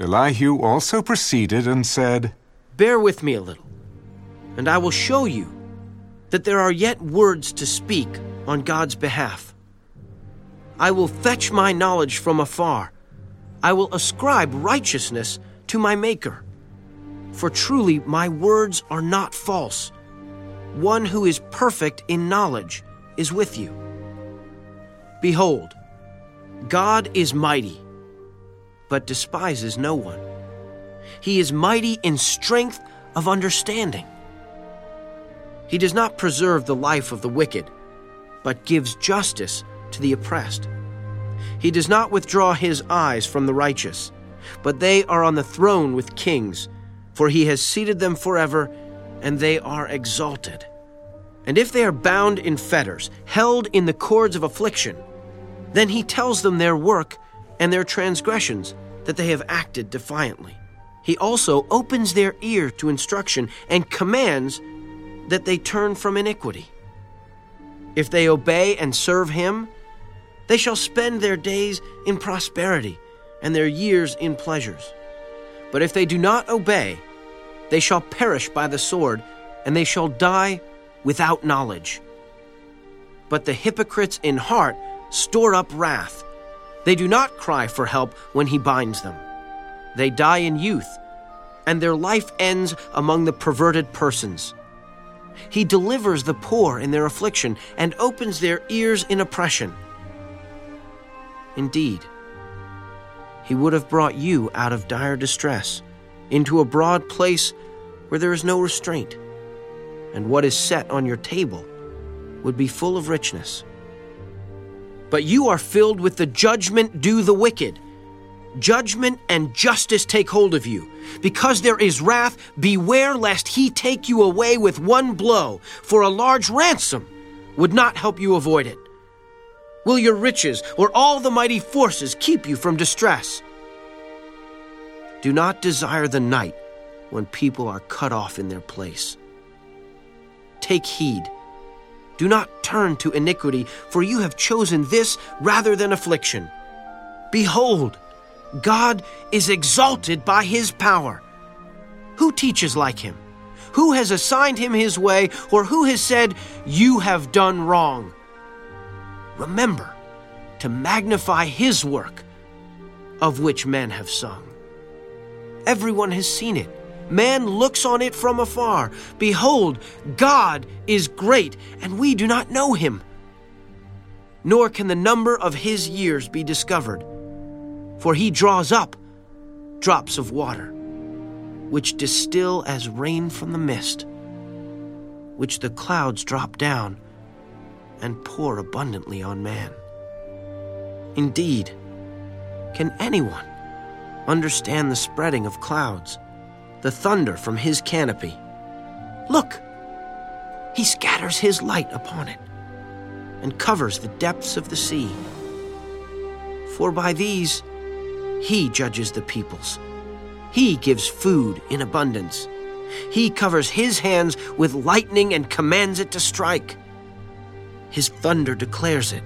Elihu also proceeded and said, Bear with me a little, and I will show you that there are yet words to speak on God's behalf. I will fetch my knowledge from afar. I will ascribe righteousness to my Maker. For truly my words are not false. One who is perfect in knowledge is with you. Behold, God is mighty, but despises no one. He is mighty in strength of understanding. He does not preserve the life of the wicked, but gives justice to the oppressed. He does not withdraw his eyes from the righteous, but they are on the throne with kings, for he has seated them forever, and they are exalted. And if they are bound in fetters, held in the cords of affliction, then he tells them their work and their transgressions, that they have acted defiantly. He also opens their ear to instruction and commands that they turn from iniquity. If they obey and serve him, they shall spend their days in prosperity and their years in pleasures. But if they do not obey, they shall perish by the sword, and they shall die without knowledge. But the hypocrites in heart store up wrath. They do not cry for help when he binds them. They die in youth, and their life ends among the perverted persons. He delivers the poor in their affliction and opens their ears in oppression. Indeed, he would have brought you out of dire distress into a broad place where there is no restraint, and what is set on your table would be full of richness. But you are filled with the judgment due the wicked. Judgment and justice take hold of you. Because there is wrath, beware lest he take you away with one blow, for a large ransom would not help you avoid it. Will your riches or all the mighty forces keep you from distress? Do not desire the night when people are cut off in their place. Take heed. Do not turn to iniquity, for you have chosen this rather than affliction. Behold, God is exalted by his power. Who teaches like him? Who has assigned him his way, or who has said, You have done wrong? Remember to magnify his work, of which men have sung. Everyone has seen it. Man looks on it from afar. Behold, God is great, and we do not know him. Nor can the number of his years be discovered. For he draws up drops of water, which distill as rain from the mist, which the clouds drop down and pour abundantly on man. Indeed, can anyone understand the spreading of clouds, the thunder from his canopy? Look, he scatters his light upon it and covers the depths of the sea. For by these he judges the peoples. He gives food in abundance. He covers his hands with lightning and commands it to strike. His thunder declares it,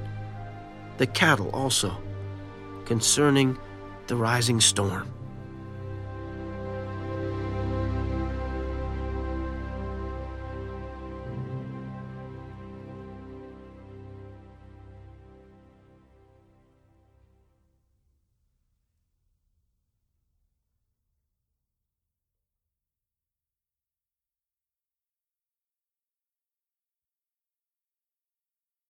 the cattle also, concerning the rising storm.